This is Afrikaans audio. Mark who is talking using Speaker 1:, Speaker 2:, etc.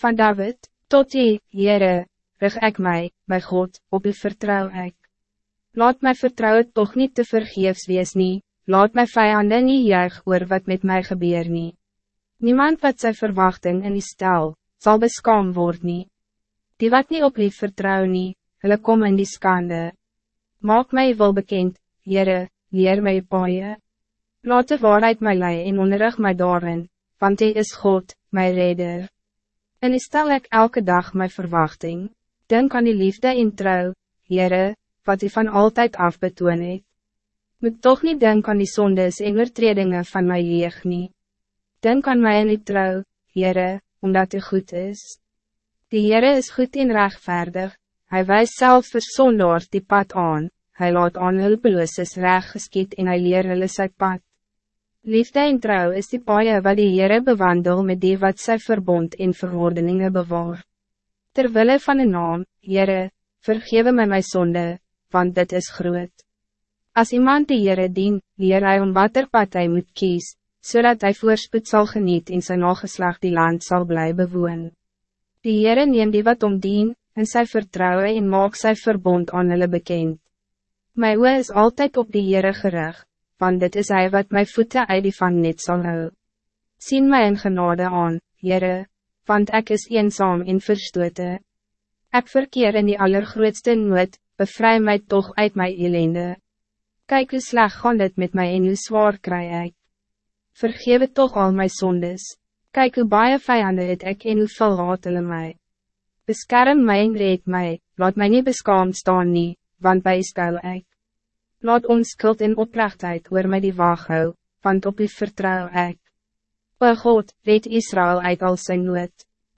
Speaker 1: Van David, tot die, Heere, rig ik mij, mijn God, op u vertrouw ik. Laat mijn vertrouwen toch niet te vergeefs wees nie, laat mijn vijanden niet juig oor wat met mij gebeur nie. Niemand wat zijn verwachting in die stel, zal beskaam word nie. Die wat niet op lief vertrouw nie, hulle kom in die skande. Maak mij wel bekend, Heere, leer my paaie. Laat de waarheid my lei en onderrig my daarin, want hy is God, my redder. En ik stel ik elke dag mijn verwachting, denk aan die liefde en trouw, Heere, wat hij van altijd af betoon het. Moet toch niet denken aan die zondes en oortredingen van my jeug nie. Denk aan mij en die trouw, Heere, omdat hij goed is. Die Heere is goed en rechtvaardig, hij wijst zelf vir sondaars die pad aan, hij laat aan hulpelooses reg geskiet en hy leer hulle sy pad. Liefde en trouw is die paie wat die Heere bewandel met die wat sy verbond en verordeningen bewaar. Terwille van een naam, Heere, vergewe my my sonde, want dit is groot. Als iemand die Heere dien, leer hy om wat er pad hy moet kies, zodat hij voorspoed zal geniet en zijn nageslag die land zal blijven bewoon. Die Heere neem die wat om dien, en sy vertrouwen en maak sy verbond aan hulle bekend. My oe is altijd op die Heere gerig, want dit is hij wat my voete uit die van net zal hou. Sien my in genade aan, Heere, want ik is eenzaam en verstote. Ik verkeer in die allergrootste nood, bevry mij toch uit mijn ellende. Kijk hoe sleg gaan dit met mij en hoe zwaar krijg ik. Vergewe toch al mijn zondes. Kijk hoe baie vijanden het ik en hoe veel haat hulle my. Beskerm my en red my, laat my nie beskaamd staan nie, want by skuil ek. Laat ons skuld en oprechtheid oor my die waag hou, want op u vertrouw ek. O God, red Israël uit al zijn nood.